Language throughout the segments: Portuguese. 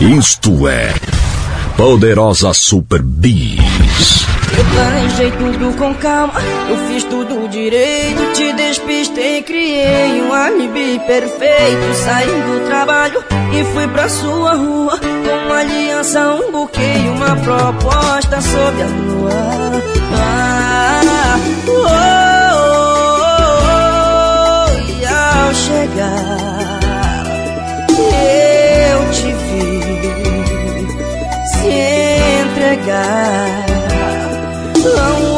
Isto é Poderosa Super Bis. Eu planejei tudo com calma, eu fiz tudo direito, te despistei, criei um alibi perfeito. Saí do trabalho e fui pra sua rua, com uma aliança, um buquê e uma proposta sob a lua. Ah, oh, oh, oh, oh e ao chegar. Yeah, chegar. Não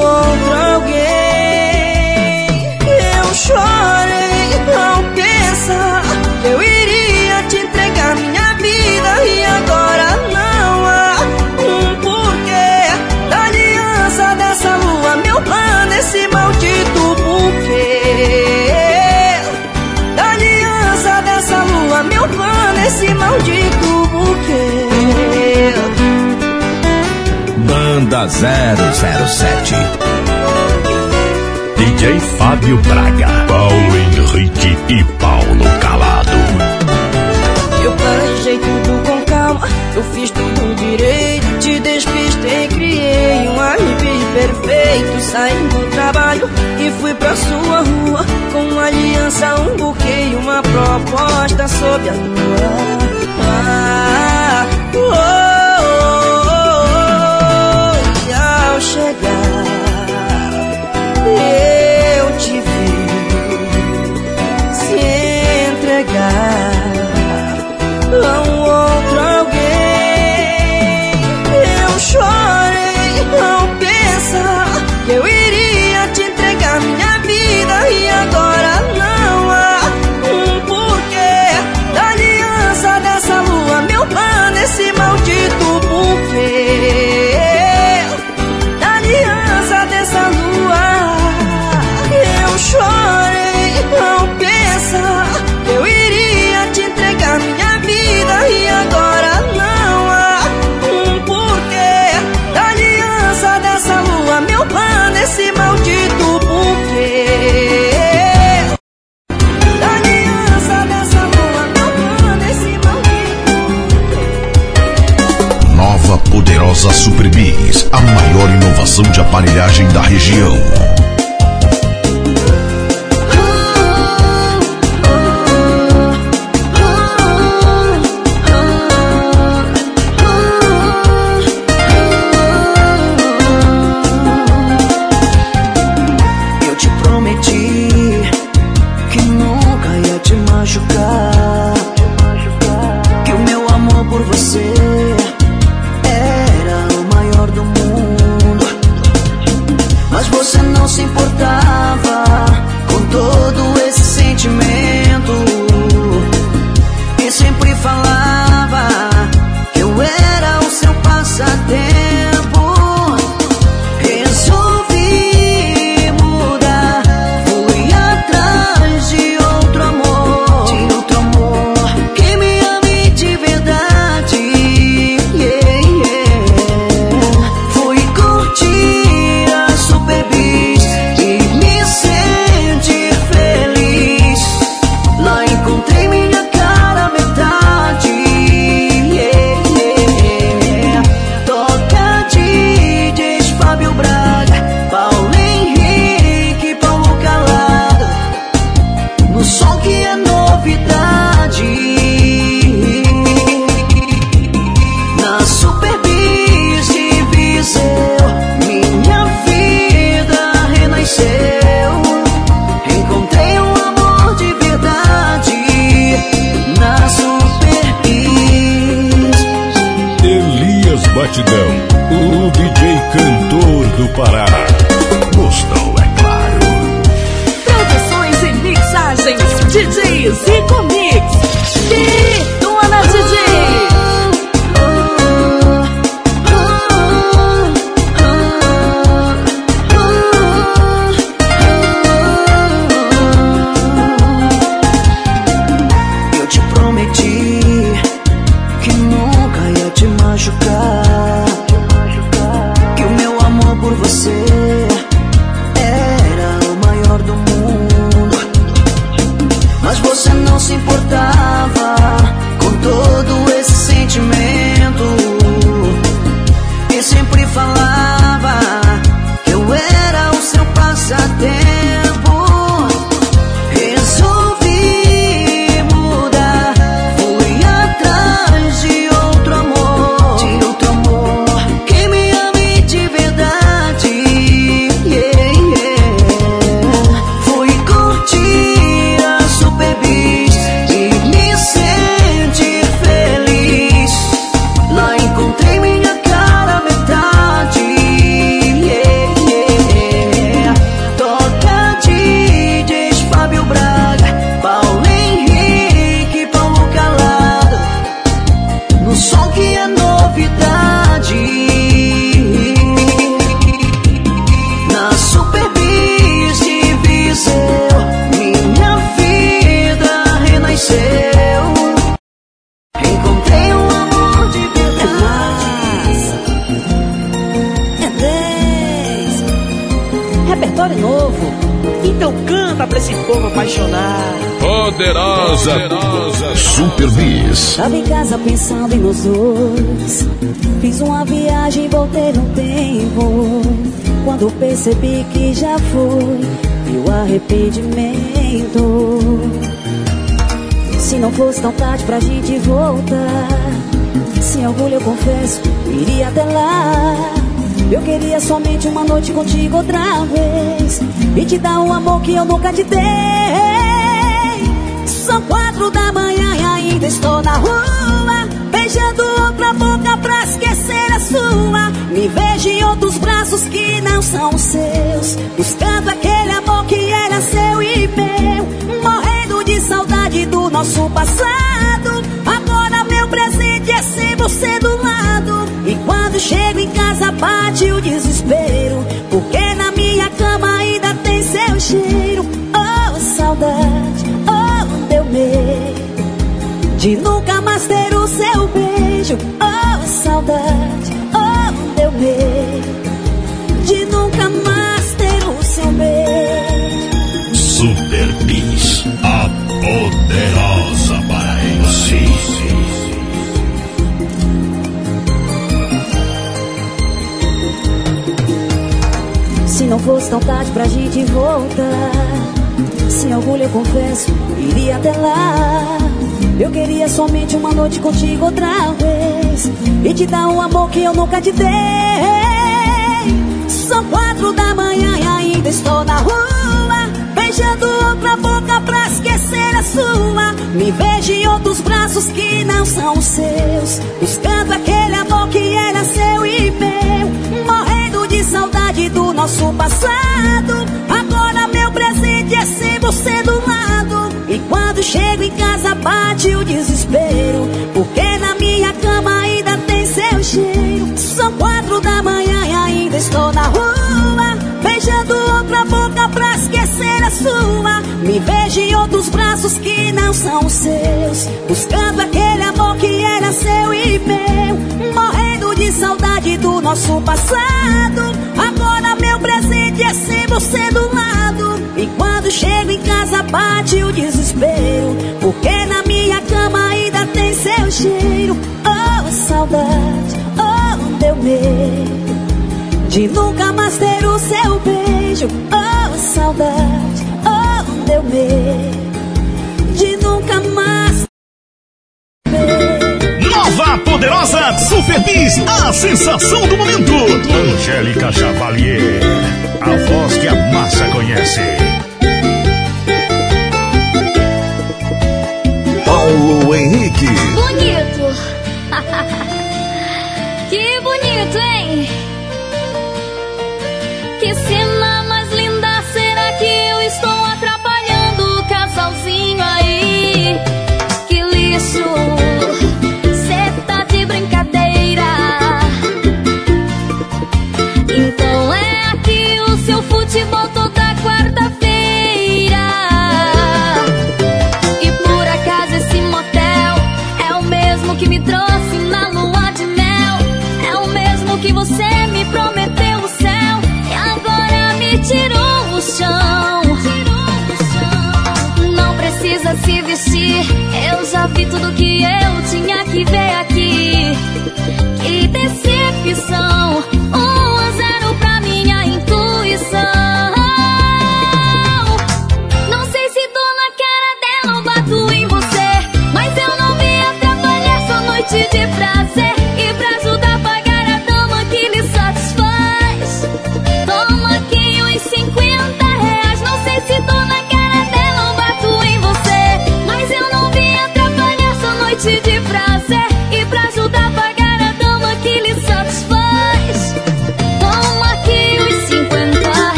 007. DJ Fábio Braga, Paulo Henrique e Paulo Calado. Eu planejei tudo com calma, eu fiz tudo direito. Te despistei, criei um alibi perfeito. Saí do trabalho e fui pra sua rua. Com uma aliança, um buquê e uma proposta sob a tua. Ah, uou. chegar. Yeah. de aparelhagem da região. Percebi que já foi, e o arrependimento. Se não fosse tão tarde pra gente voltar, sem orgulho eu confesso, iria até lá. Eu queria somente uma noite contigo outra vez e te dar um amor que eu nunca te dei. São quatro da manhã e ainda estou na rua, beijando outra boca pra esquecer a sua. Me vejo em outros braços que não são seus, buscando aquele amor que era seu e meu, morrendo de saudade do nosso passado. Agora meu presente é sem você do lado. E quando chego em casa bate o desespero, porque na minha cama ainda tem seu cheiro. De nunca mais ter o seu beijo. Oh, saudade, oh, deu medo de nunca mais ter o seu beijo. Super Bis, a poderosa paraense. Se não fosse tão tarde pra gente voltar Sem orgulho eu confesso, iria até lá Eu queria somente uma noite contigo outra vez E te dar um amor que eu nunca te dei. São quatro da manhã e ainda estou na rua Beijando outra boca pra esquecer a sua. Me vejo em outros braços que não são seus Buscando aquele amor que era seu e meu. Morrendo de saudade do nosso passado Agora meu presente é sem você do lado E quando chego em casa bate o desespero. Porque na minha cama ainda tem seu cheiro. São quatro da manhã e ainda estou na rua Beijando outra boca pra esquecer a sua. Me vejo em outros braços que não são seus. Buscando aquele amor que era seu e meu. Morrendo de saudade do nosso passado. Agora meu presente é sem você do lado E quando chego em casa bate o desespero Porque na minha cama ainda tem seu cheiro Oh, saudade, oh, deu medo de nunca mais ter o seu beijo. Oh, saudade, oh, deu medo de nunca mais. Nova Poderosa Super Bis, a sensação do momento. Angélica Chavalier, a voz que a massa conhece. Paulo Henrique. Bonito! eu já vi tudo que eu tinha que ver aqui.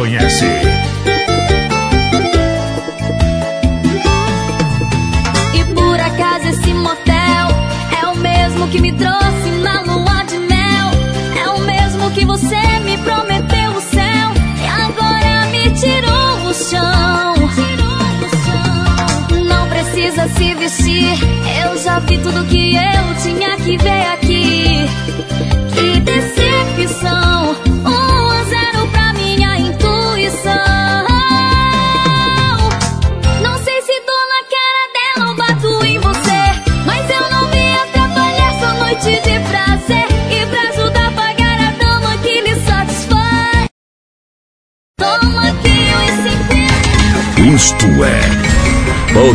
conhece. E por acaso esse motel é o mesmo que me trouxe na lua de mel? É o mesmo que você me prometeu o céu e agora me tirou o chão. Não precisa se vestir, eu já vi tudo que eu tinha que ver aqui.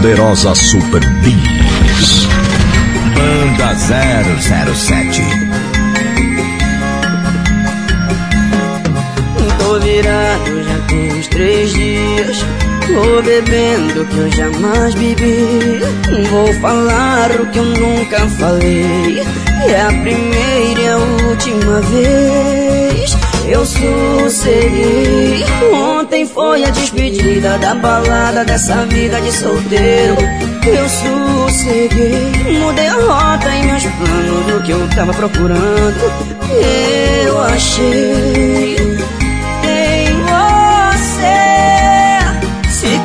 Poderosa Super Bis. Banda 007. Tô virado já tem uns três dias. Tô bebendo que eu jamais bebi. Vou falar o que eu nunca falei. É a primeira e a última vez. Eu sosseguei. Ontem foi a despedida da balada dessa vida de solteiro. Eu sosseguei. Mudei a rota e meus planos do que eu tava procurando. Eu achei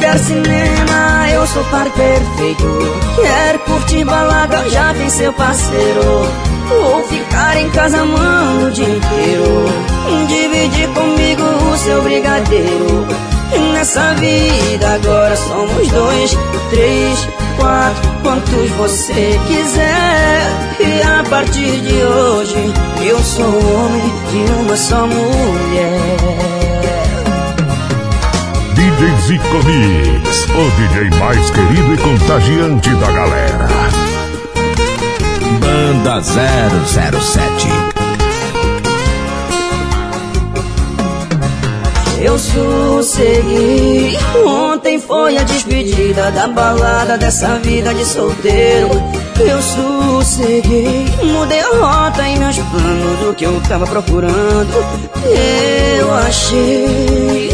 quer cinema, eu sou par perfeito. Quer curtir balada, já tem seu parceiro. Ou ficar em casa, mano, o dia inteiro. Dividir comigo o seu brigadeiro. Nessa vida agora somos dois, três, quatro, quantos você quiser. E a partir de hoje eu sou homem de uma só mulher. DJ Zico Mix, o DJ mais querido e contagiante da galera. Banda 007. Eu sosseguei. Ontem foi a despedida da balada dessa vida de solteiro. Eu sosseguei. Mudei a rota e meus planos do que eu tava procurando. Eu achei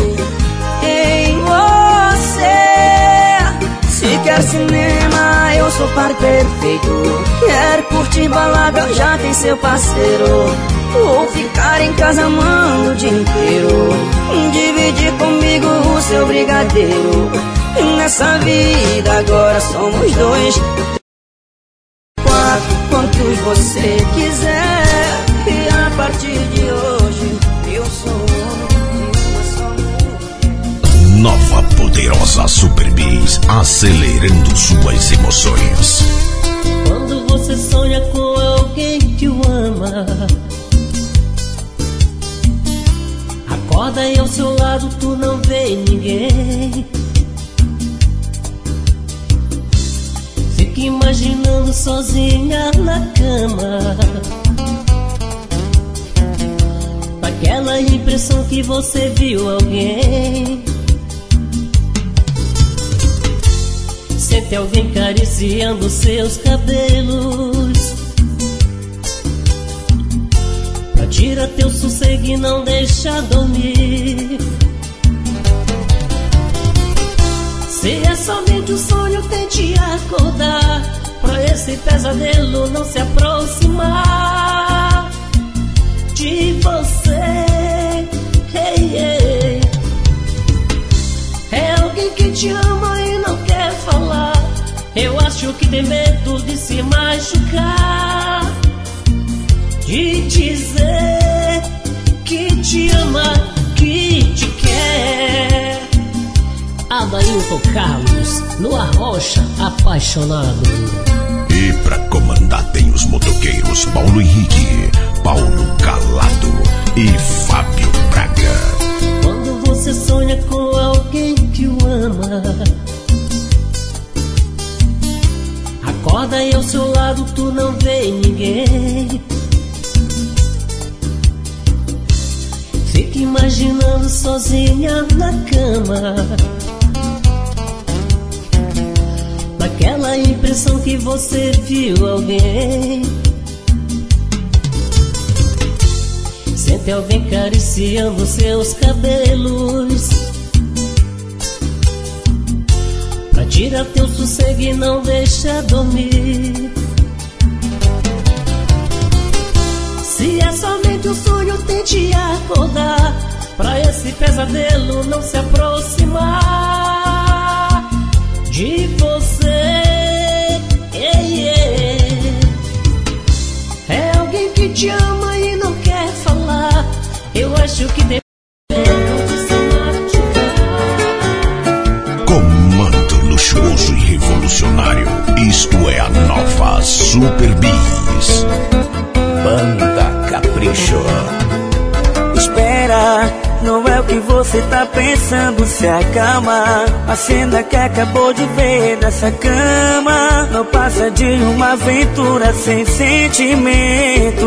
quer cinema, eu sou par perfeito. Quer curtir balada, já tem seu parceiro. Ou ficar em casa, mano, o dia inteiro. Dividir comigo o seu brigadeiro. Nessa vida agora somos dois, quatro, quantos você quiser. E a partir de hoje eu sou homem de uma só mulher. Nova Poderosa Super Bis, acelerando suas emoções. Quando você sonha com alguém que o ama Acorda e ao seu lado tu não vê ninguém Fica imaginando sozinha na cama Daquela impressão que você viu alguém Sente alguém cariciando seus cabelos. Pra tirar teu sossego e não deixar dormir. Se é somente um sonho, tente acordar. Pra esse pesadelo não se aproximar. De você hey, hey. É alguém que te ama Eu acho que tem medo de se machucar. De dizer que te ama, que te quer. Adailton Carlos, no Arrocha Apaixonado. E pra comandar tem os motoqueiros Paulo Henrique, Paulo Calado e Fábio Braga. Quando você sonha com alguém que o ama Acorda e ao seu lado tu não vê ninguém. Fica imaginando sozinha na cama. Daquela impressão que você viu alguém. Sente alguém cariciando seus cabelos Pra tirar teu sossego e não deixa dormir Se é somente um sonho, tente acordar. Pra esse pesadelo não se aproximar de você. Yeah, yeah. É alguém que te ama e não quer falar. Eu acho que Super Bis. Banda Capricho. Espera, não é o que você tá pensando, se acalma. A cena que acabou de ver nessa cama não passa de uma aventura sem sentimento.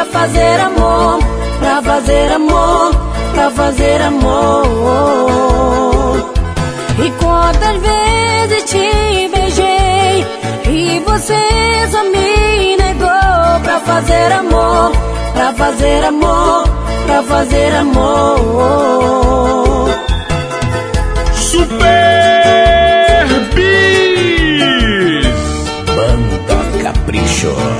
Pra fazer amor, pra fazer amor, pra fazer amor. E quantas vezes te beijei e você só me negou pra fazer amor, pra fazer amor, pra fazer amor. Super Bis. Banda Capricho. Capricho.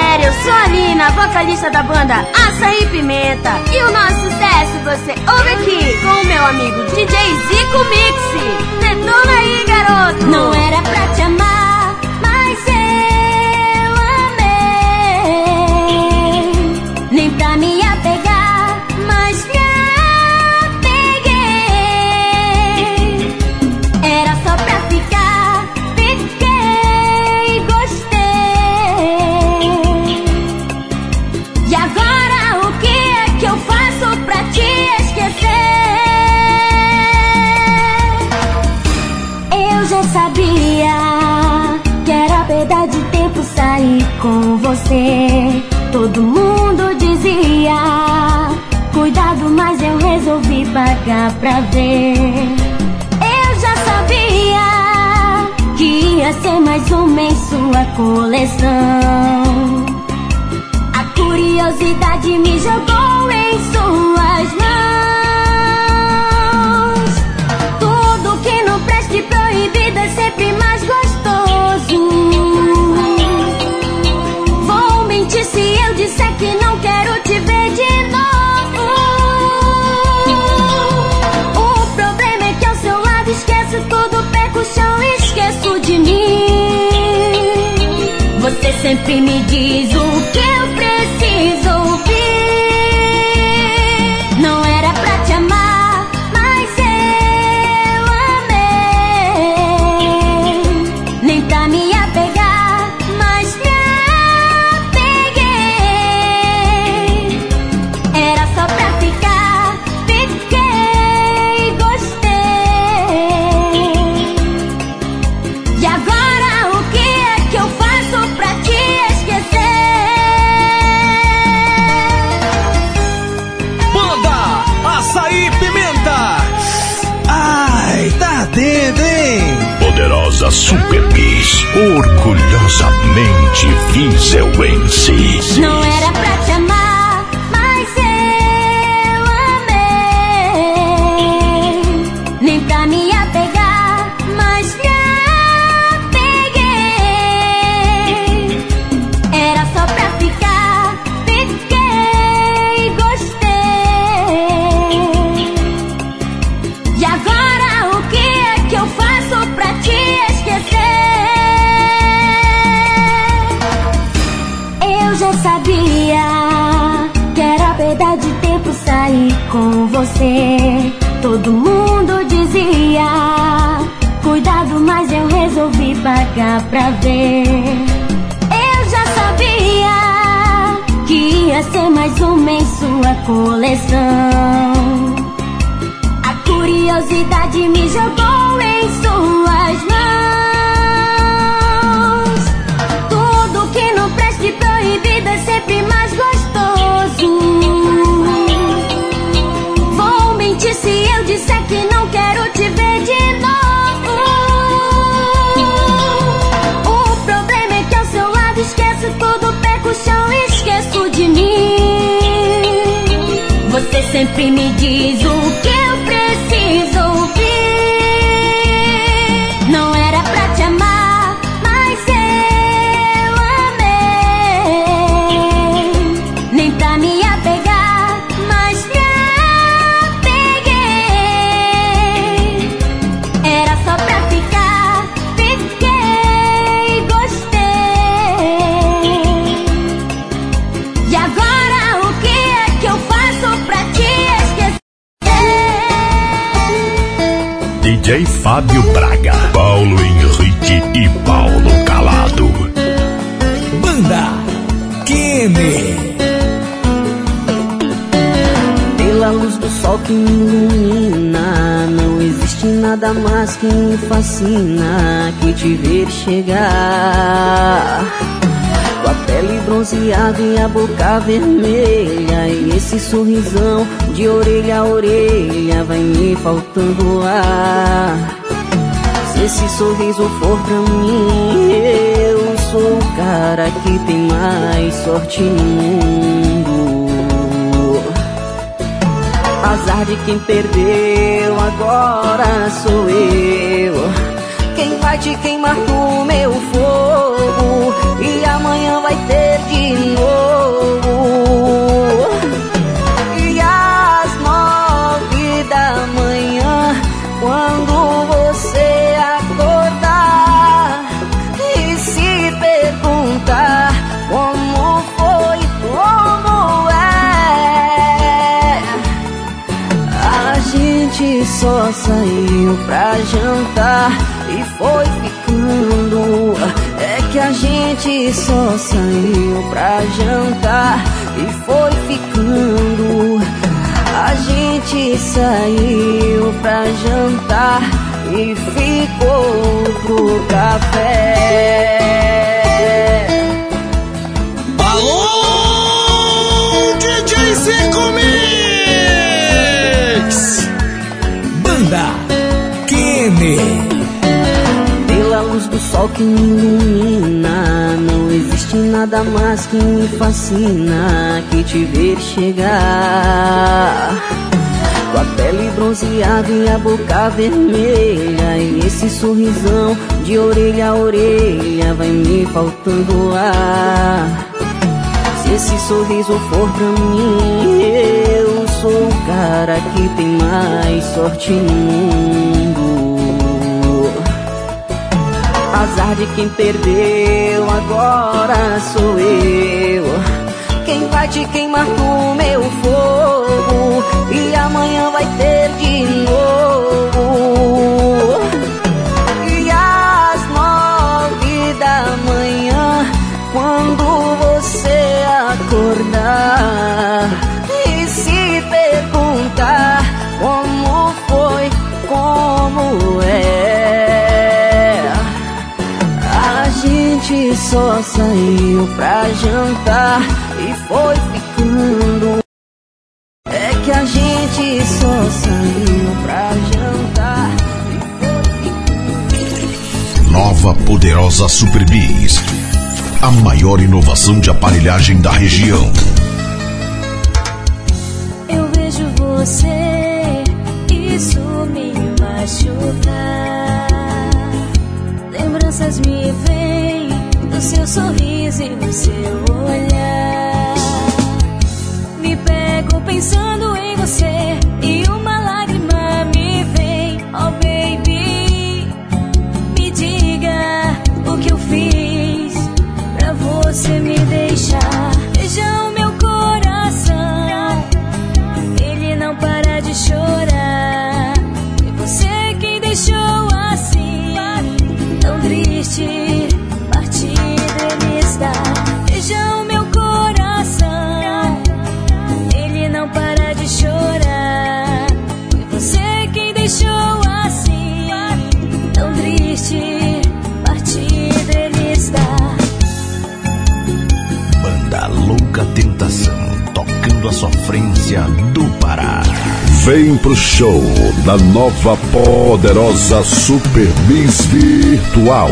eu sou a Nina, vocalista da banda Açaí Pimenta. E o nosso sucesso você ouve aqui com o meu amigo DJ Zico Mix. Detona aí, garoto! Não era pra coleção. Você Orgulhosamente vizelense. Não era pra te você. Todo mundo dizia, cuidado, mas eu resolvi pagar pra ver. Eu já sabia que ia ser mais uma em sua coleção. A curiosidade me jogou em suas sempre me diz o que DJ Fábio Braga, Paulo Henrique e Paulo Calado. Banda Kenny. Pela luz do sol que me ilumina, não existe nada mais que me fascina que te ver chegar. A bronzeada e a boca vermelha, e esse sorrisão de orelha a orelha vai me faltando ar. Se esse sorriso for pra mim, eu sou o cara que tem mais sorte no mundo. Azar de quem perdeu, agora sou eu. Quem vai te queimar com meu fogo e amanhã só saiu pra jantar e foi ficando. A gente saiu pra jantar e ficou pro café. Alô, DJ Zico Mix! Banda Kenny. Pela luz do sol que me ilumina, não existe nada mais que me fascina que te ver chegar. Com a pele bronzeada e a boca vermelha, e esse sorrisão de orelha a orelha vai me faltando ar. Se esse sorriso for pra mim, eu sou o cara que tem mais sorte no mundo. Azar de quem perdeu, agora sou eu. Quem vai te queimar com meu fogo e amanhã vai ter de novo. E às nove da manhã, quando você acordar só saiu pra jantar e foi ficando. É que a gente só saiu pra jantar e foi nova poderosa Super Bis. A maior inovação de aparelhagem da região. Eu vejo você, isso me machuca. Lembranças me vêm seu sorriso e do seu olhar. Me pego pensando em você sofrência do Pará. Vem pro show da nova poderosa Super Bis Virtual.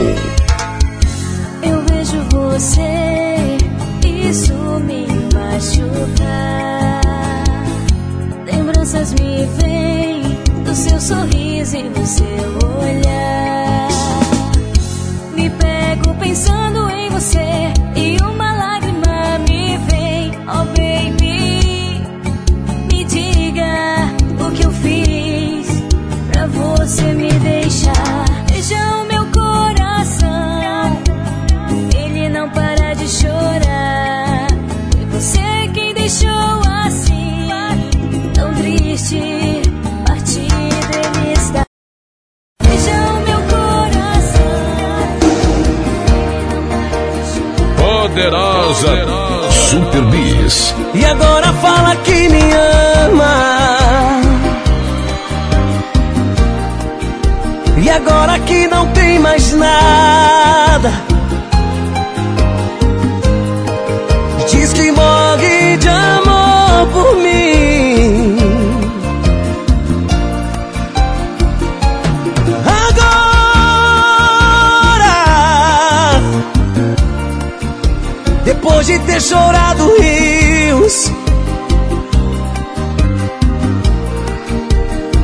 Eu vejo você, depois de ter chorado rios.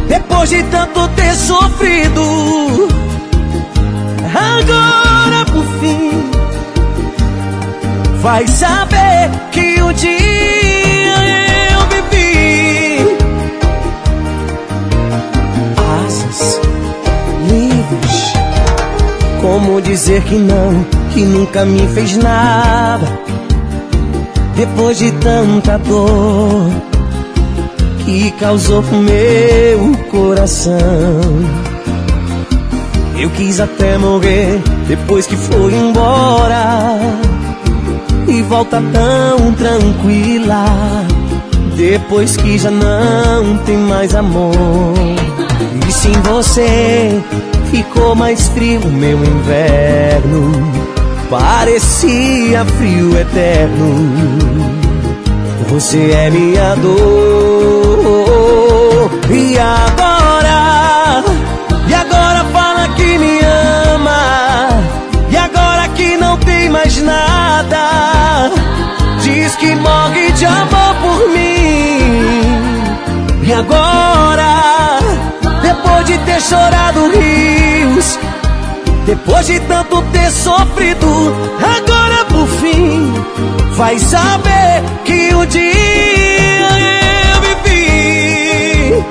Depois de tanto ter sofrido, agora por fim vai saber que um dia eu vivi asas livres. Como dizer que não, que nunca me fez nada depois de tanta dor que causou meu coração. Eu quis até morrer depois que foi embora e volta tão tranquila depois que já não tem mais amor. E sem você ficou mais frio meu inverno, parecia frio eterno. Você é minha dor. E agora? E agora fala que me ama. E agora que não tem mais nada. Diz que morre de amor por mim. E agora? Depois de ter chorado rios. Depois de tanto ter sofrido, agora por fim vai saber que um dia eu vivi.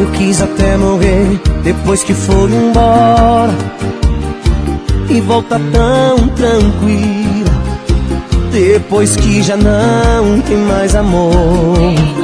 Eu quis até morrer depois que foi embora e volta tão tranquila depois que já não tem mais amor.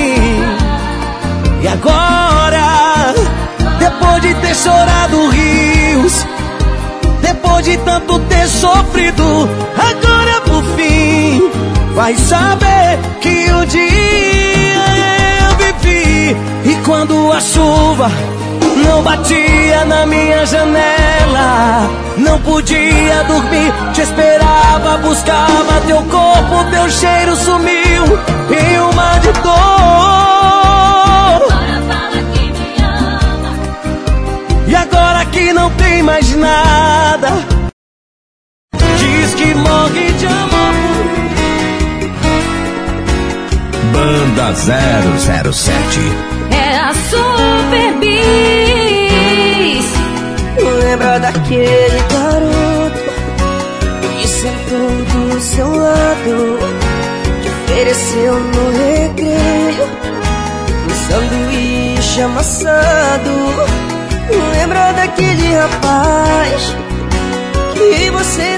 De tanto ter sofrido, agora por fim vai saber que um dia eu vivi. E quando a chuva não batia na minha janela, não podia dormir, te esperava, buscava teu corpo, teu cheiro sumiu em uma de dor. E agora que não tem mais nada, que por mim. Banda 007 É a Super Bis. Lembra daquele garoto que sentou do seu lado, te ofereceu no recreio um sanduíche amassado. Lembra daquele rapaz que você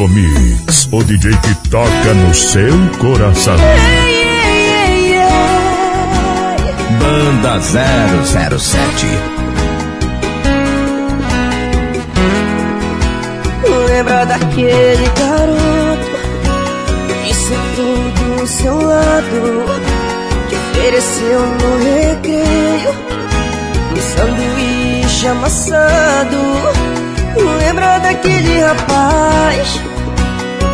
DJ Zico Mix, o DJ que toca no seu coração. Banda 007 Lembra daquele garoto que sentou do seu lado, que ofereceu no recreio um sanduíche amassado. Lembra daquele rapaz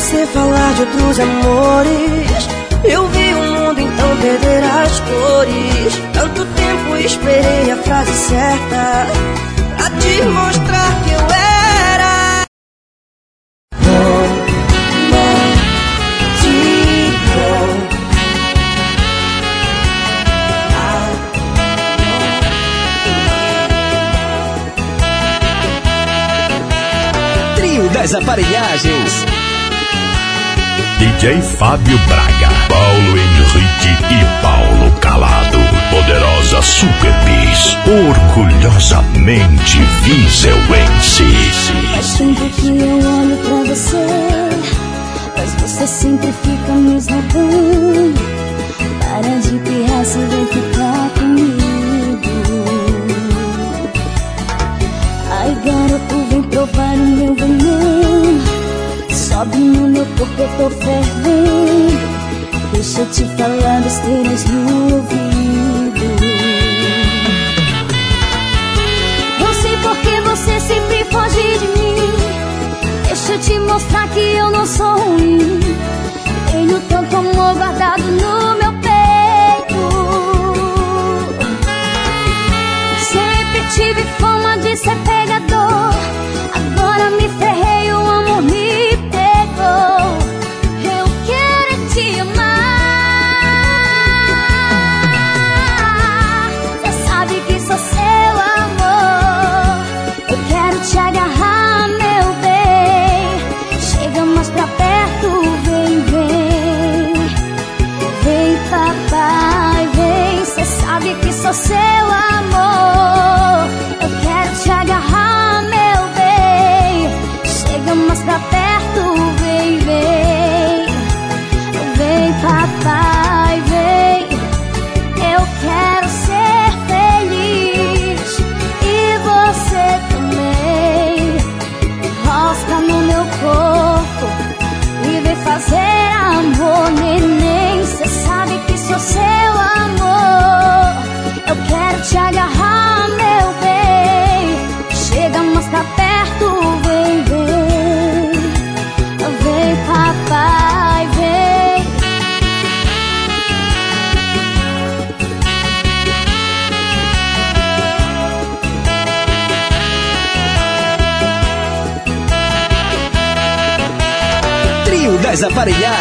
você falar de outros amores. Eu vi o mundo então perder as cores. Tanto tempo esperei a frase certa pra te mostrar que eu era. Romântico. Das aparelhagens. DJ Fábio Braga, Paulo Henrique e Paulo Calado. Poderosa Super Bis, orgulhosamente viseuense. Faz tempo que eu olho pra você, mas você sempre fica me esnobando. Para de pirraça e vem ficar comigo. Ai, garoto, no meu corpo, eu tô fervendo. Deixa eu te falar besteiras no ouvido. Não sei por que você sempre foge de mim. Deixa eu te mostrar que eu não sou ruim. Tenho tanto amor guardado no meu peito. Sempre tive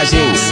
Aparelhagens.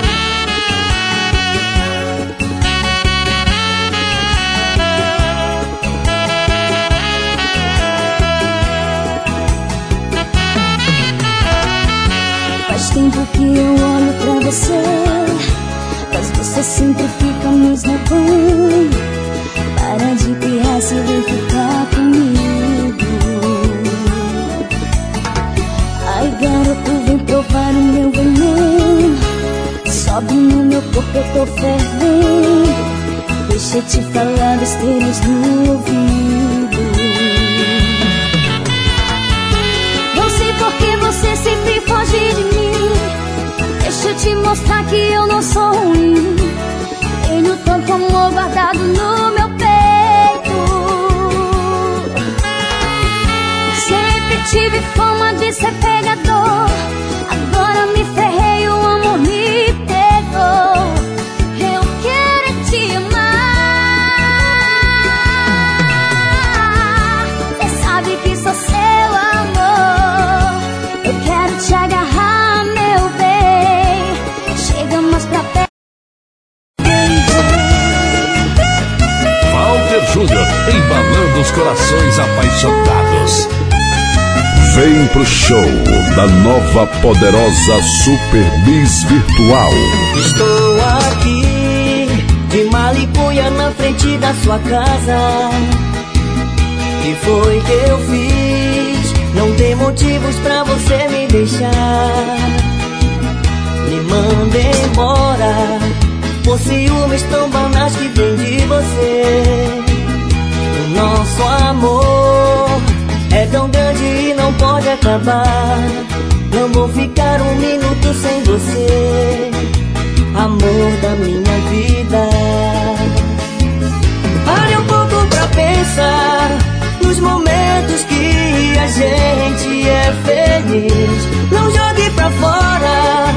Pro show da nova poderosa Super Miss Virtual. Estou aqui de malicuia na frente da sua casa. Que foi que eu fiz? Não tem motivos pra você me deixar. Me manda embora por ciúmes tão banais que vem de você. O nosso amor é tão grande e não pode acabar. Não vou ficar um minuto sem você, amor da minha vida. Pare um pouco pra pensar nos momentos que a gente é feliz. Não jogue pra fora,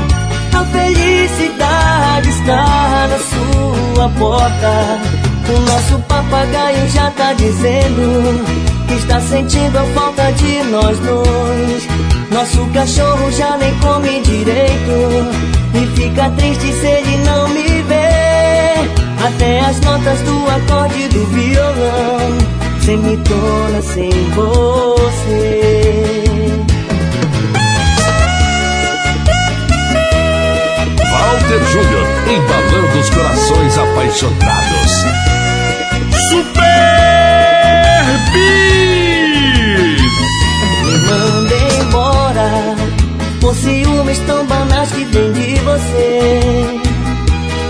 a felicidade está na sua porta. O nosso papagaio já tá dizendo que está sentindo a falta de nós dois. Nosso cachorro já nem come direito e fica triste se ele não me vê. Até as notas do acorde do violão semitona sem você. Walter Júnior, embalando os corações apaixonados. Super Bis! Me manda embora. Por ciúmes tão banais que vem de você.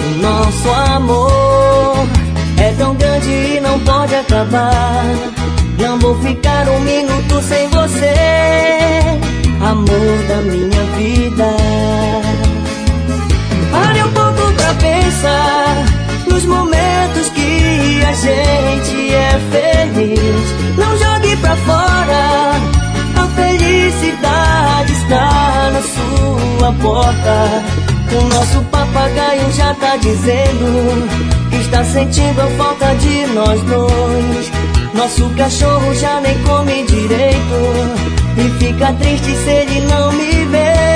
O nosso amor É tão grande e não pode acabar. Não vou ficar um minuto sem você. Amor da minha vida Pare um pouco pra pensar Nos momentos que a gente é feliz. Não jogue pra fora A felicidade está na sua porta. O nosso papagaio já tá dizendo Que está sentindo a falta de nós dois. Nosso cachorro já nem come direito E fica triste se ele não me vê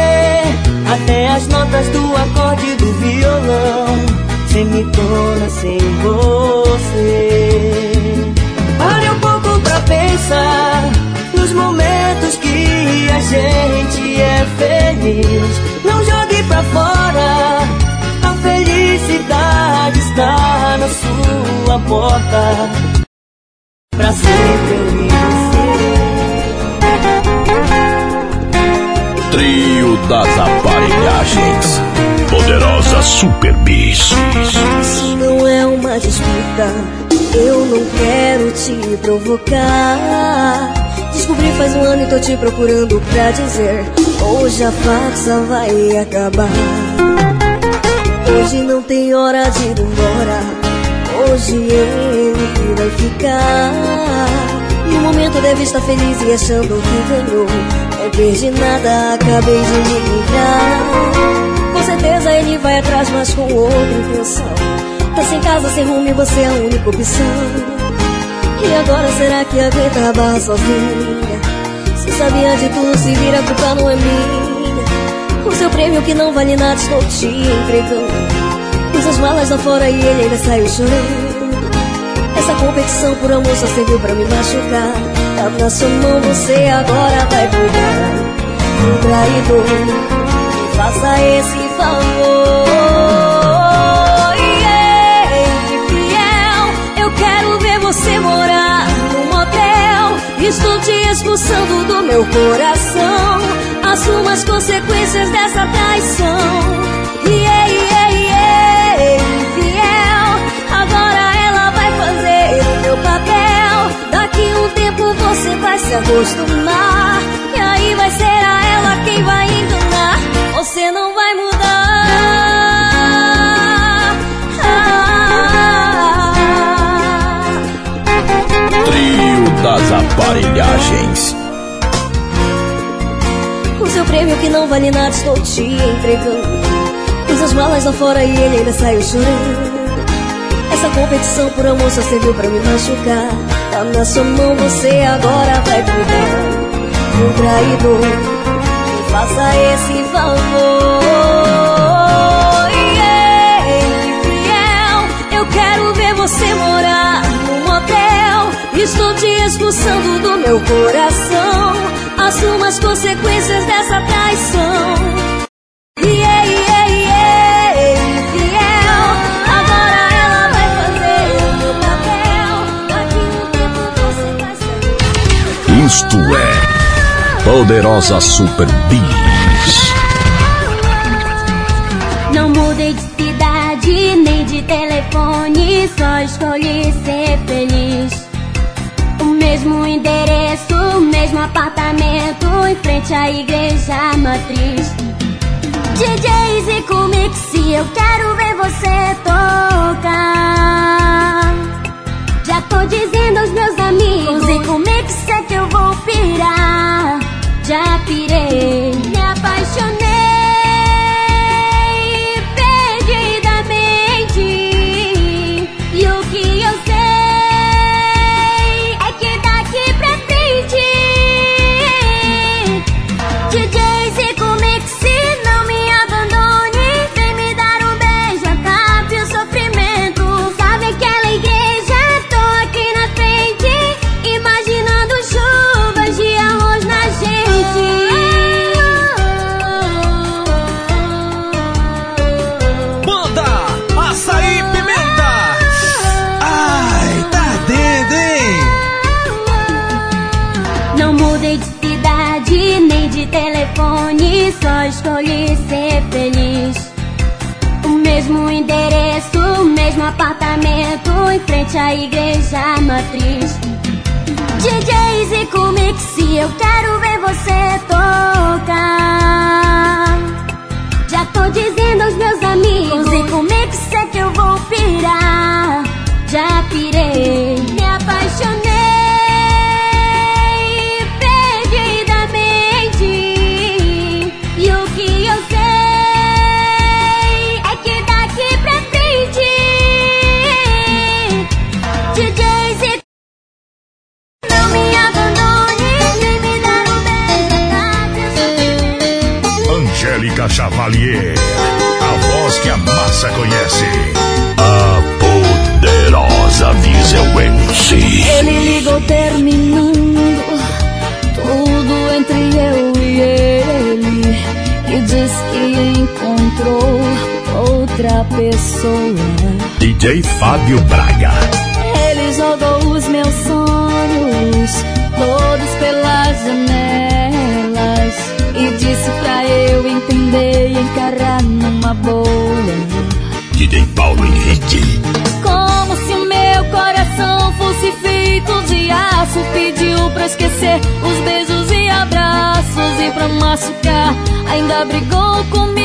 Até as notas do acorde do violão semitona sem você. Pare um pouco pra pensar nos momentos que a gente é feliz. Não jogue pra fora, a felicidade está na sua porta. Pra sempre eu Trio das Aparelhagens. Poderosa Super Bis. Não é uma disputa, eu não quero te provocar. Descobri faz um ano e tô te procurando pra dizer: Hoje a farsa vai acabar. Hoje não tem hora de ir embora, hoje ele que vai ficar. E o momento deve estar feliz e achando que ganhou. Não perdi nada, acabei de me livrar. Com certeza ele vai atrás, mas com outra intenção. Tá sem casa, sem rumo e você é a única opção. E agora será que aguenta a barra sozinha? Se sabia de tudo, se vira, a culpa não é minha. O seu prêmio que não vale nada estou te entregando. Fiz as malas lá fora e ele ainda saiu chorando. Essa competição por amor só serviu pra me machucar. Na sua mão, você agora vai cuidar. Um traidor, me faça esse favor. Yeah, fiel, eu quero ver você morar num motel. Estou te expulsando do meu coração. Assuma as consequências dessa traição. Você vai se acostumar. E aí vai ser a ela quem vai enganar. Você não vai mudar. Trio das aparelhagens. O seu prêmio que não vale nada estou te entregando. Fiz as malas lá fora e ele ainda saiu chorando. Essa competição por amor só serviu pra me machucar. Tá na sua mão, você agora vai cuidar. Um traidor, me faça esse favor. Yeah, infiel, eu quero ver você morar num motel. Estou te expulsando do meu coração. Assuma as consequências dessa traição. Poderosa Super Bis. Não mudei de cidade nem de telefone, só escolhi ser feliz. O mesmo endereço, o mesmo apartamento, em frente à igreja matriz. DJ Zico Mix, eu quero ver você tocar. Já tô dizendo aos meus amigos, Zico Mix é que eu vou pirar. Já pirei, me apaixonei apartamento, em frente à igreja matriz. DJ Zico Mix, eu quero ver você tocar. Já tô dizendo aos meus amigos, Zico Mix é que eu vou pirar. Já pirei, me apaixonei Fábio Braga. Ele jogou os meus sonhos todos pelas janelas e disse pra eu entender e encarar numa boa. DJ Paulo Henrique. Como se o meu coração fosse feito de aço. Pediu pra esquecer os beijos e abraços. E pra machucar, ainda brigou comigo.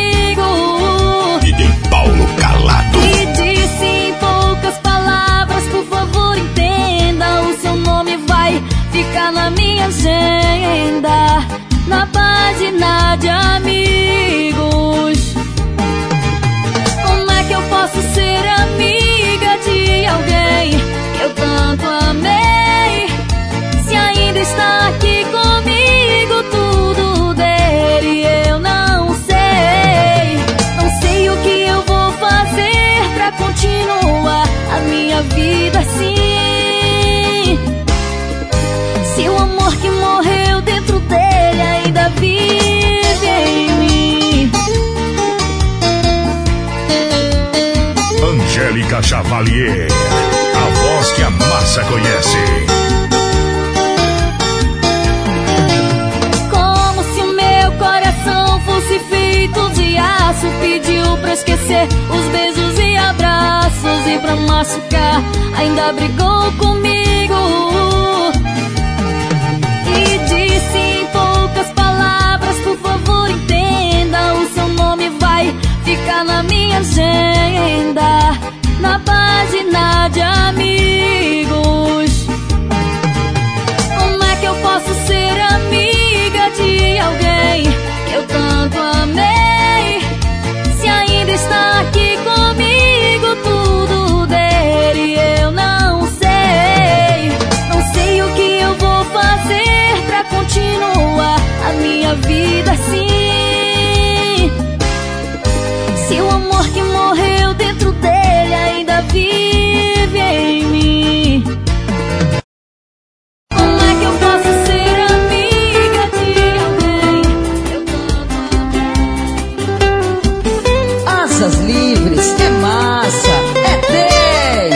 ficar na minha agenda, na página de amigos. Como é que eu posso ser amiga de alguém que eu tanto amei? Se ainda está aqui comigo, tudo dele eu não sei. Não sei o que eu vou fazer pra continuar a minha vida assim. ainda vive em mim. Angélica Chavalier, a voz que a massa conhece. Como se meu coração fosse feito de aço, pediu pra esquecer os beijos e abraços e pra machucar ainda brigou comigo. Vai ficar na minha agenda. Na página de amigos. Como é que eu posso ser amiga de alguém que eu tanto amei? Se ainda está aqui comigo, tudo dele eu não sei. Não sei o que eu vou fazer pra continuar a minha vida assim. Vive em mim. Como é que eu posso ser amiga de alguém? Asas livres, é massa, é 10.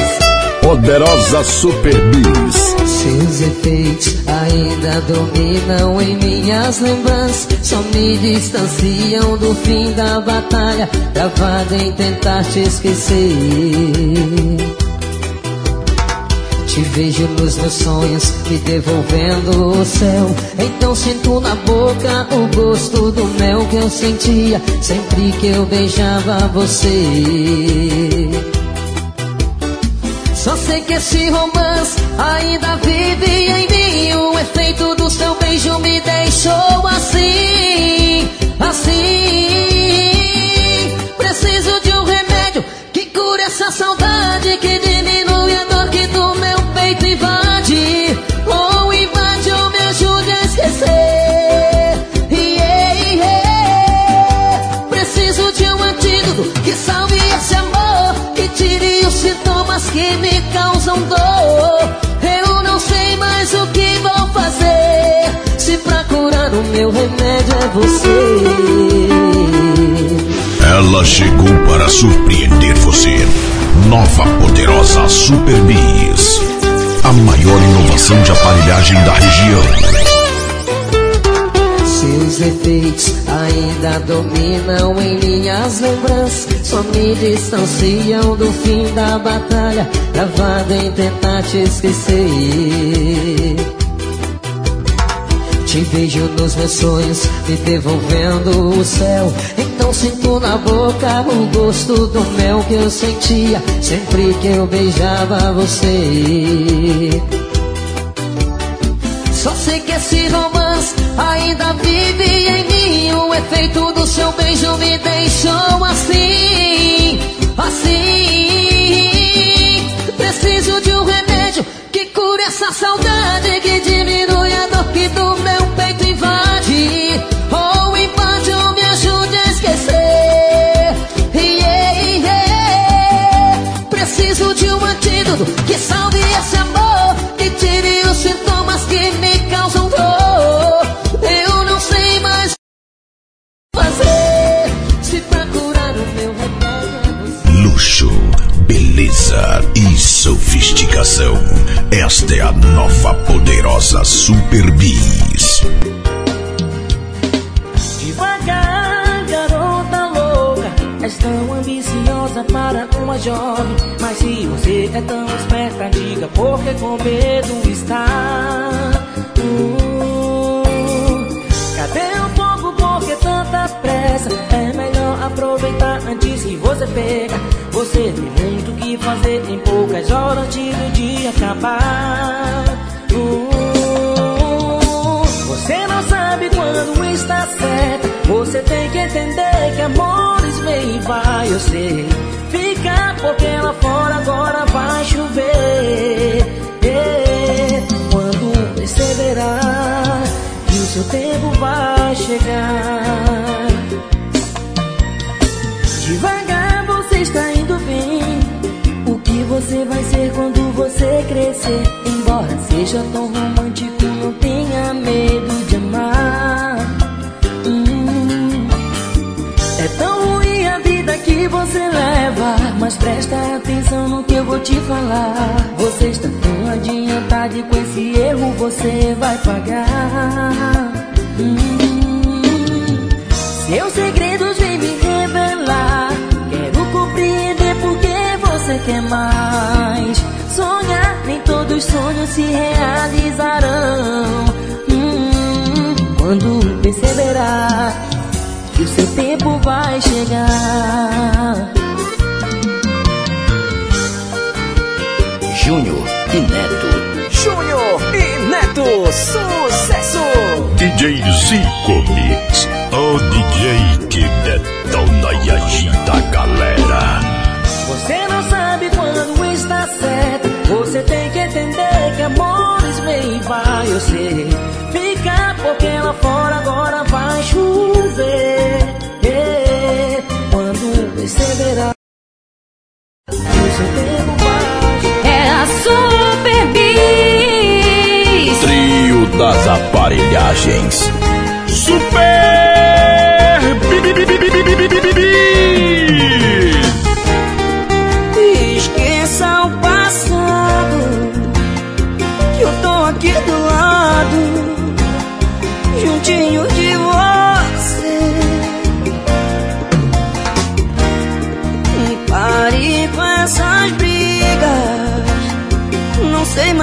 Poderosa Super Bis. Seus efeitos ainda dominam em minhas lembranças. Só me distanciam do fim da batalha. Travado em tentar te esquecer. Te vejo nos meus sonhos, me devolvendo o céu. Então sinto na boca o gosto do mel que eu sentia sempre que eu beijava você. Sei que esse romance ainda vive em mim. O efeito do seu beijo me deixou assim, que me causam dor. Eu não sei mais o que vou fazer. Se pra curar o meu remédio é você. Ela chegou para surpreender você. Nova poderosa Super Bis. A maior inovação de aparelhagem da região. Seus efeitos ainda dominam em minhas lembranças. Só me distanciam do fim da batalha. Travado em tentar te esquecer. Te vejo nos meus sonhos, me devolvendo o céu. Então sinto na boca o gosto do mel que eu sentia sempre que eu beijava você. Só sei que esse romance ainda vive em mim. O efeito do seu beijo me deixou assim, assim. Beleza e sofisticação. Esta é a nova poderosa Super Bis. Devagar, garota louca, és tão ambiciosa para uma jovem. Mas se você é tão esperta, diga porque com medo está. Hum, cadê o fogo? Porque tanta pressa? É melhor aproveitar antes que você pega. Você tem muito que fazer em poucas horas antes do dia acabar. Hum, você não sabe quando está certo. Você tem que entender que amores vem e vai. Eu sei. Fica porque lá fora agora vai chover. É, Quando perceberá que o seu tempo vai chegar. Devagar você está indo bem. O que você vai ser quando você crescer? Embora seja tão romântico, não tenha medo de amar. Hum, é tão ruim a vida que você leva. mas presta atenção no que eu vou te falar. Você está tão adiantado e com esse erro você vai pagar. Hum, seus segredos vem me revelar. Quero compreender por que você quer mais. Sonhar, nem todos os sonhos se realizarão. Hum, quando perceberá que o seu tempo vai chegar. Júnior e Neto. Júnior e Neto, sucesso! DJ Zico Mix, o DJ que detona e agita a galera. Você não sabe quando está certo. Você tem que entender que amores vem e vai. Eu sei. Fica porque lá fora agora vai chover. É, quando perceberá. que O seu tempo vai É a Super Bis. Trio das aparelhagens. Super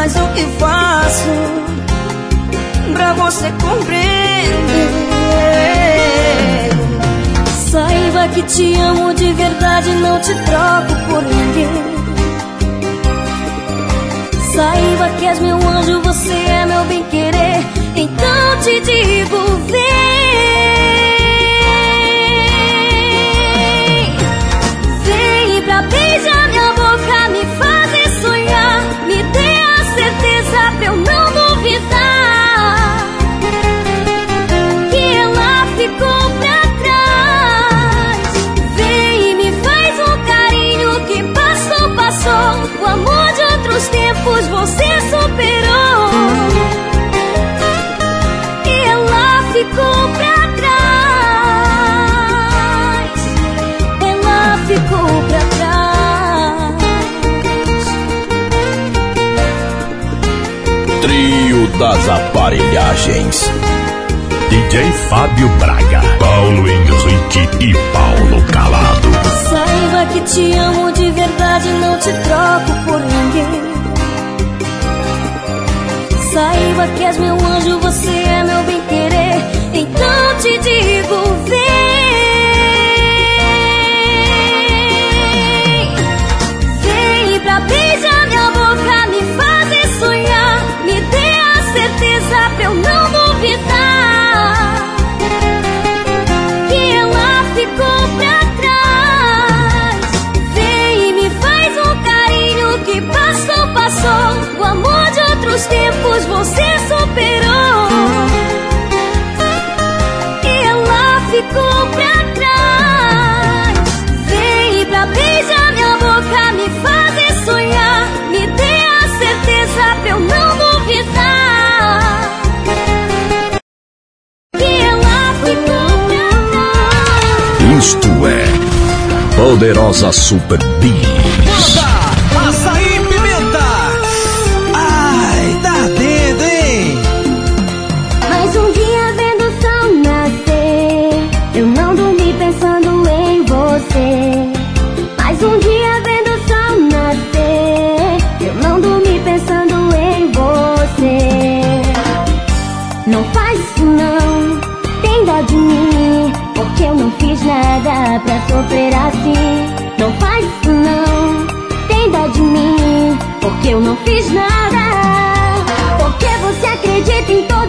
Mais o que faço Pra você compreender Saiba que te amo de verdade, não te troco por ninguém. Saiba que és meu anjo, você é meu bem querer. Então te digo, vem. Trio das aparelhagens. DJ Fábio Braga, Paulo Henrique e Paulo Calado. Saiba que te amo de verdade, não te troco por ninguém. Saiba que és meu anjo, você é meu bem querer. Então te digo, vem. Isto é Poderosa Super Bis. Sofrer assim. Não faz isso não, tem dó de mim. Porque eu não fiz nada. Porque você acredita em todo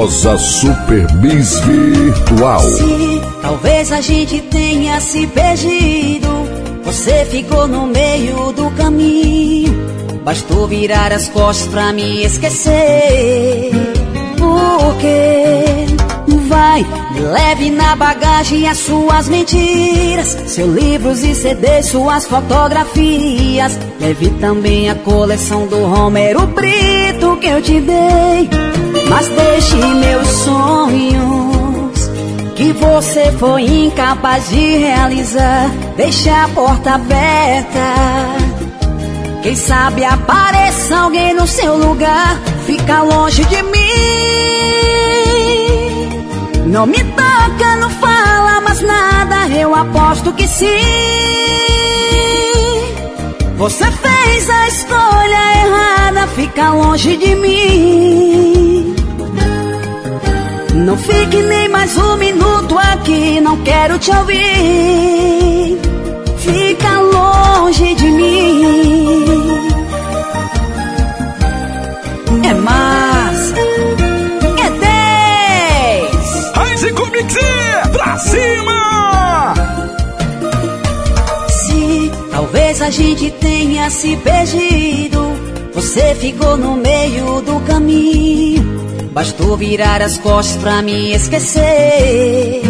gloriosa Super Miss Virtual. Se talvez a gente tenha se perdido, você ficou no meio do caminho. Bastou virar as costas pra me esquecer. Porque vai, leve na bagagem as suas mentiras, seus livros e CDs, suas fotografias. Leve também a coleção do Romero Brito que eu te dei. Mas deixe meus sonhos que você foi incapaz de realizar. Deixe a porta aberta. Quem sabe apareça alguém no seu lugar. Fica longe de mim. Não me toca, não fala mais nada. Eu aposto que sim. Você fez a escolha errada. Fica longe de mim. Não fique nem mais um minuto aqui, não quero te ouvir. Fica longe de mim. É massa, é dez. Raiz e Comic pra cima! Se talvez a gente tenha se perdido, você ficou no meio do caminho. Bastou virar as costas pra me esquecer.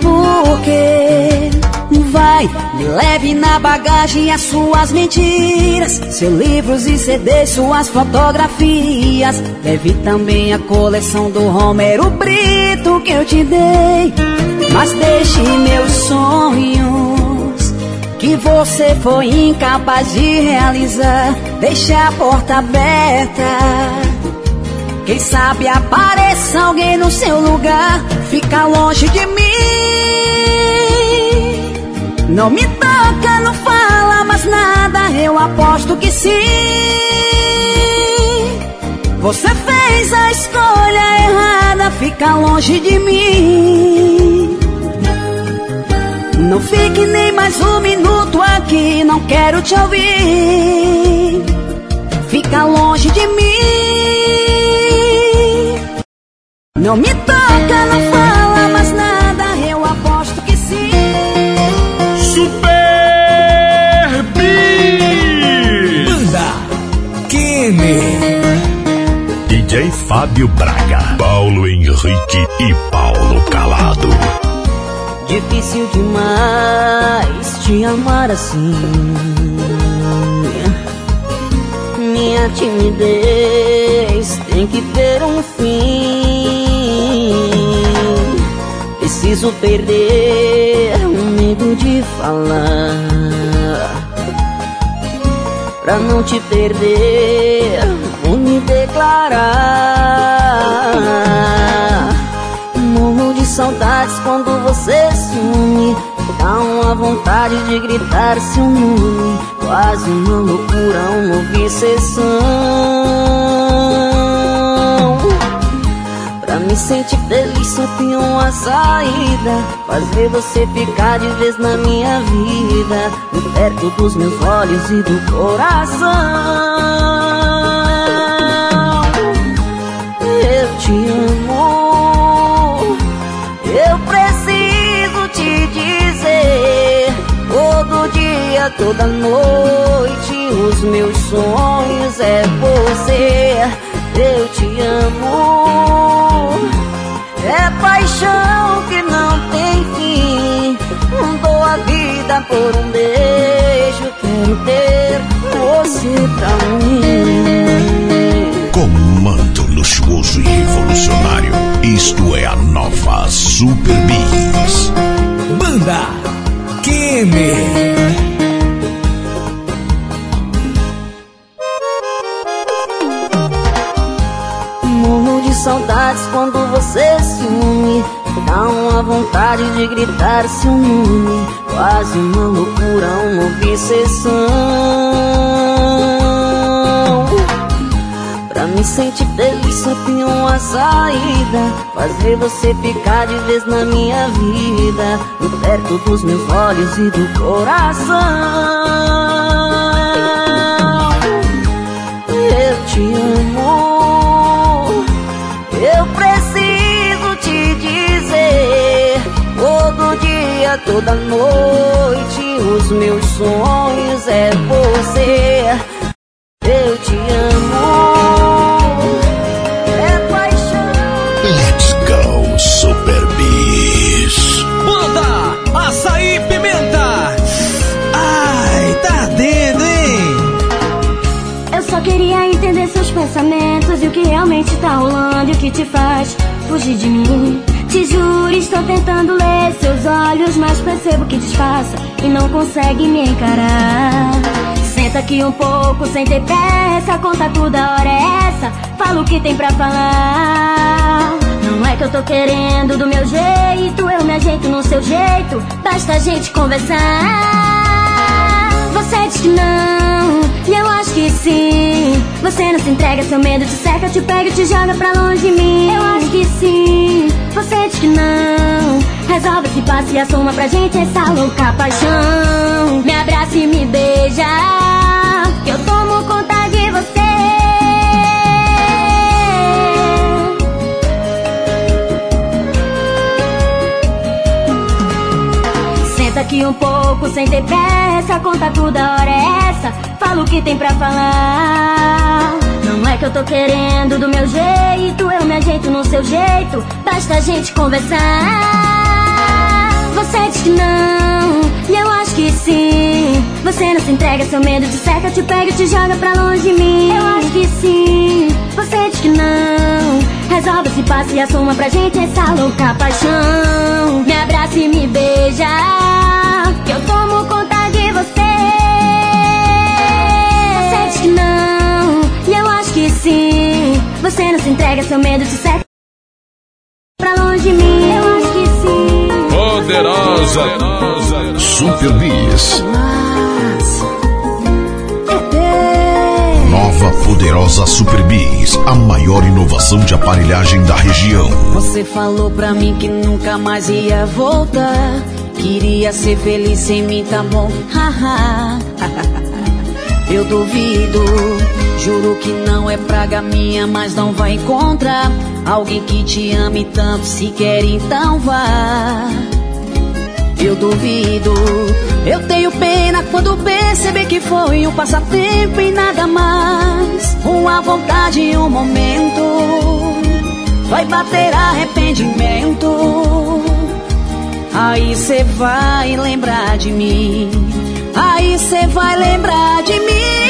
Porque vai, me leve na bagagem as suas mentiras, seus livros e CDs, suas fotografias. Leve também a coleção do Romero Brito que eu te dei. Mas deixe meus sonhos que você foi incapaz de realizar. Deixe a porta aberta quem sabe apareça alguém no seu lugar, fica longe de mim. Não me toca, não fala mais nada, eu aposto que sim. Você fez a escolha errada, fica longe de mim. Não fique nem mais um minuto aqui, não quero te ouvir. Fica longe de mim. Não me toca, não fala mais nada, eu aposto que sim. Super B! Banda. DJ Fábio Braga, Paulo Henrique e Paulo Calado. Difícil demais te amar assim. Minha timidez tem que ter um fim. Preciso perder o medo de falar. Pra não te perder, vou me declarar. Morro de saudades quando você some. Dá uma vontade de gritar seu nome. Quase uma loucura, uma obsessão. Me sentir feliz só tem uma saída. Fazer você ficar de vez na minha vida Perto dos meus olhos e do coração. Eu te amo Eu preciso te dizer Todo dia, toda noite Os meus sonhos é você Eu te amo É paixão que não tem fim Dou a vida por um beijo Quero ter você pra mim Comando luxuoso e revolucionário. Isto é a nova Super Bis. Banda Kine. Vontade de gritar seu nome Quase uma loucura, uma obsessão. Pra me sentir feliz só tem uma saída Fazer você ficar de vez na minha vida Perto dos meus olhos e do coração toda noite Os meus sonhos é você Eu te amo É paixão Let's go, Super Bis. Banda Açaí Pimenta. Ai, tá dentro, hein? Eu só queria entender seus pensamentos e o que realmente tá rolando e o que te faz fugir de mim. Te juro, estou tentando ler seus olhos, mas percebo que disfarça e não consegue me encarar. Senta aqui um pouco sem ter pressa, conta tudo, a hora é essa. Fala o que tem pra falar. Não é que eu tô querendo do meu jeito, eu me ajeito no seu jeito. Basta a gente conversar. Você diz que não, e eu acho que sim. Você não se entrega, seu medo te cerca, te pega e te joga pra longe de mim. Eu acho que sim. Você diz que não, resolve esse passe e assuma pra gente essa louca paixão. Me abraça e me beija, que eu tomo conta de você. Senta aqui um pouco sem ter pressa, conta tudo, a hora é essa. Fala o que tem pra falar. Não é que eu tô querendo do meu jeito, eu me ajeito no seu jeito. Basta a gente conversar. Você diz que não, e eu acho que sim. Você não se entrega, seu medo te cerca, te pega e te joga pra longe de mim. Eu acho que sim. Você diz que não. Resolve esse passo e assuma pra gente essa louca paixão. Me abraça e me beija. Que eu tomo conta que sim. Você não se entrega, seu medo te cerca pra longe de mim. Eu acho que sim. Poderosa Super Bis. Nova poderosa Super Bis, a maior inovação de aparelhagem da região. Você falou pra mim que nunca mais ia voltar. Queria ser feliz sem mim, tá bom? Haha. Eu duvido, juro que não é praga minha, mas não vai encontrar alguém que te ame tanto. Se quer, então vá. Eu duvido, eu tenho pena quando perceber que foi um passatempo e nada mais. Uma vontade e um momento, vai bater arrependimento. Aí cê vai lembrar de mim. Aí cê vai lembrar de mim.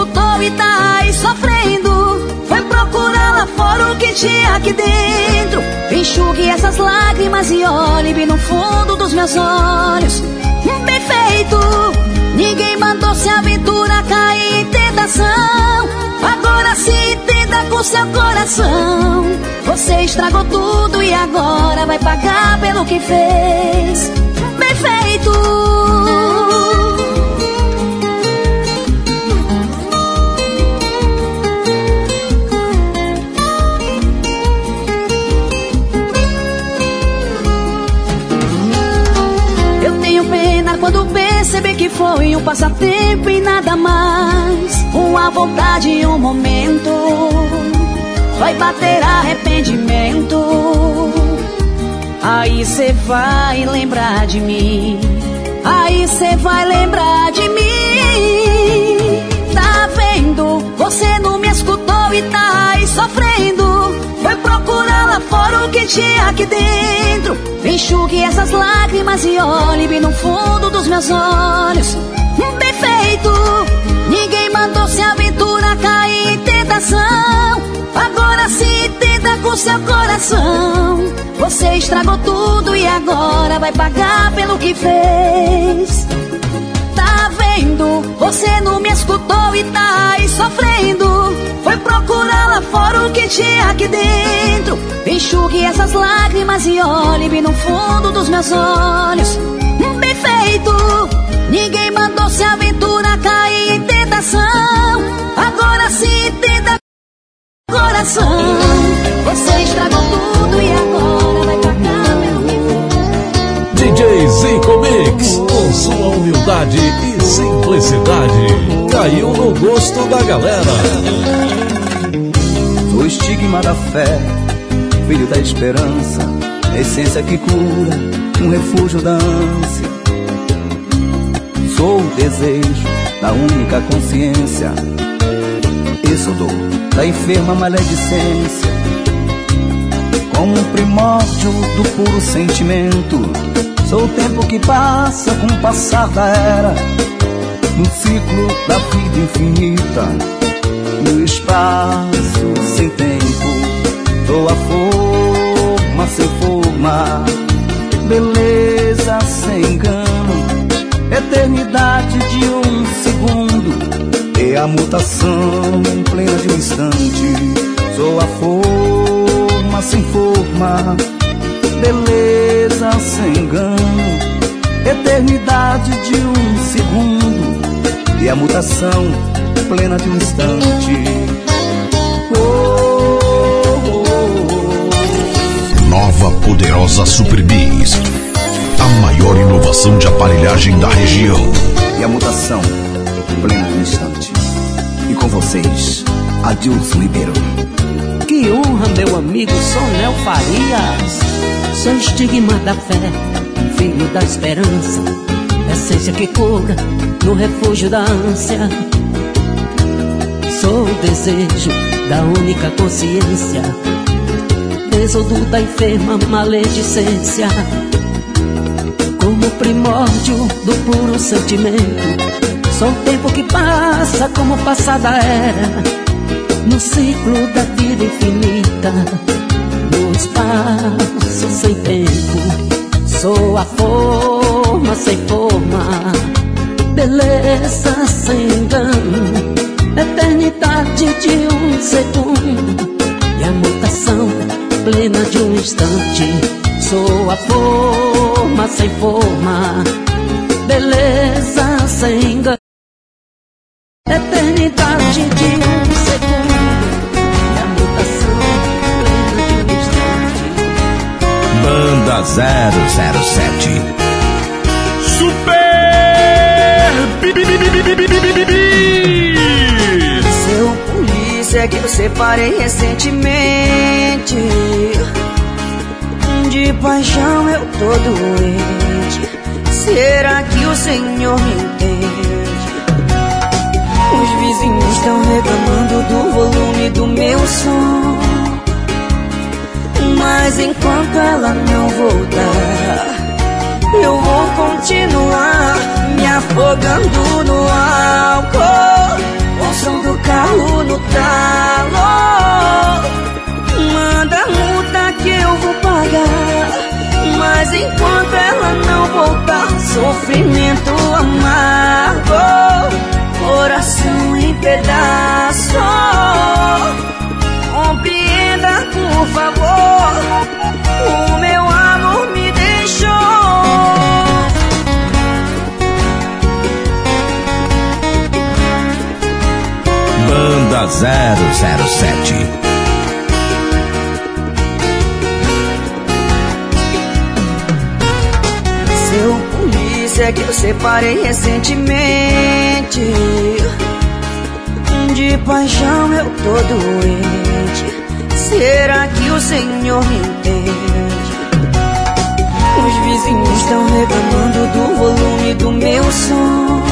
Escutou e tá aí sofrendo. Foi procurar lá fora o que tinha aqui dentro. Enxugue essas lágrimas e olhe bem no fundo dos meus olhos. Bem feito. Ninguém mandou se aventura cair em tentação. Agora se entenda com seu coração. Você estragou tudo e agora vai pagar pelo que fez. Bem feito. Quando perceber que foi um passatempo e nada mais. Uma vontade e um momento. Vai bater arrependimento. Aí cê vai lembrar de mim. Aí cê vai lembrar de mim. Tá vendo? Você não me escutou e tá aí sofrendo. Fora o que tinha aqui dentro. Enxugue essas lágrimas e olhe no fundo dos meus olhos. Bem feito. Ninguém mandou se aventura cair em tentação. Agora se entenda com seu coração. Você estragou tudo e agora vai pagar pelo que fez. Você não me escutou e tá aí sofrendo. Foi procurar lá fora o que tinha aqui dentro. Enxugue essas lágrimas e olhe bem no fundo dos meus olhos. Bem feito. Ninguém mandou se aventura cair em tentação. Agora se entenda coração. Você estragou tudo e agora vai pelo que fez. DJ Zico Mix, sua humildade e simplicidade, caiu no gosto da galera. O estigma da fé, filho da esperança, essência que cura, um refúgio da ânsia. Sou o desejo da única consciência, êxodo da enferma maledicência. Como um primórdio do puro sentimento, sou o tempo que passa com o passar da era, no ciclo da vida infinita, no espaço sem tempo, sou a forma sem forma, beleza sem engano, eternidade de um segundo, e a mutação plena de um instante, sou a forma sem forma, beleza sem engano, eternidade de um segundo e a mutação plena de um instante. Oh, oh, Nova poderosa Super Bis, a maior inovação de aparelhagem da região. oh. E a mutação plena de um instante. E com vocês, Adilson Ribeiro. Que honra, meu amigo Sonel Farias. Sou estigma da fé, filho da esperança, essência que cura no refúgio da ânsia. Sou o desejo da única consciência, êxodo da enferma maledicência. como primórdio do puro sentimento. Só o tempo que passa como passada era, no ciclo da vida infinita, no espaço sem tempo. Sou a forma sem forma, beleza sem engano, eternidade de um segundo e a mutação plena de um instante. Sou a forma sem forma, beleza sem engano. Eternidade de um da 007. Super! Seu polícia é que eu separei recentemente. De paixão eu tô doente. Será que o senhor me entende? Os vizinhos estão reclamando do volume do meu som. Mas enquanto ela não voltar eu vou continuar me afogando no álcool O som do carro no talo. Manda a multa que eu vou pagar. Mas enquanto ela não voltar Sofrimento amargo Coração em pedaços por favor. O meu amor me deixou. Banda 007 Seu polícia que eu separei recentemente. De paixão eu tô doente Será que o senhor me entende? Os vizinhos estão reclamando do volume do meu som.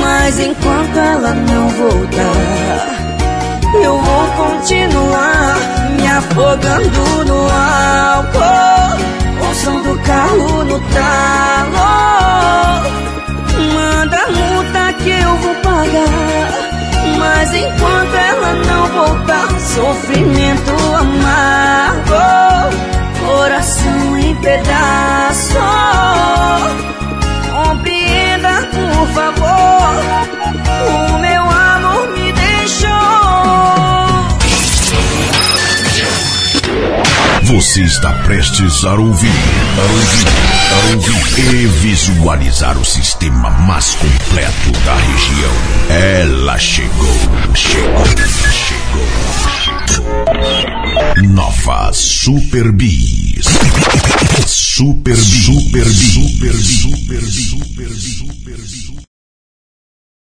Mas enquanto ela não voltar eu vou continuar me afogando no álcool. O som do carro no talo. Manda a multa que eu vou pagar Mas enquanto ela não voltar Sofrimento amargo Coração em pedaços Compreenda, por favor Você está prestes a ouvir, a ouvir, a ouvir e visualizar o sistema mais completo da região. Ela chegou, chegou, chegou. Nova Super Bis. Super Bis. Super Bis. Super Bis. Super Bis. Super Bis.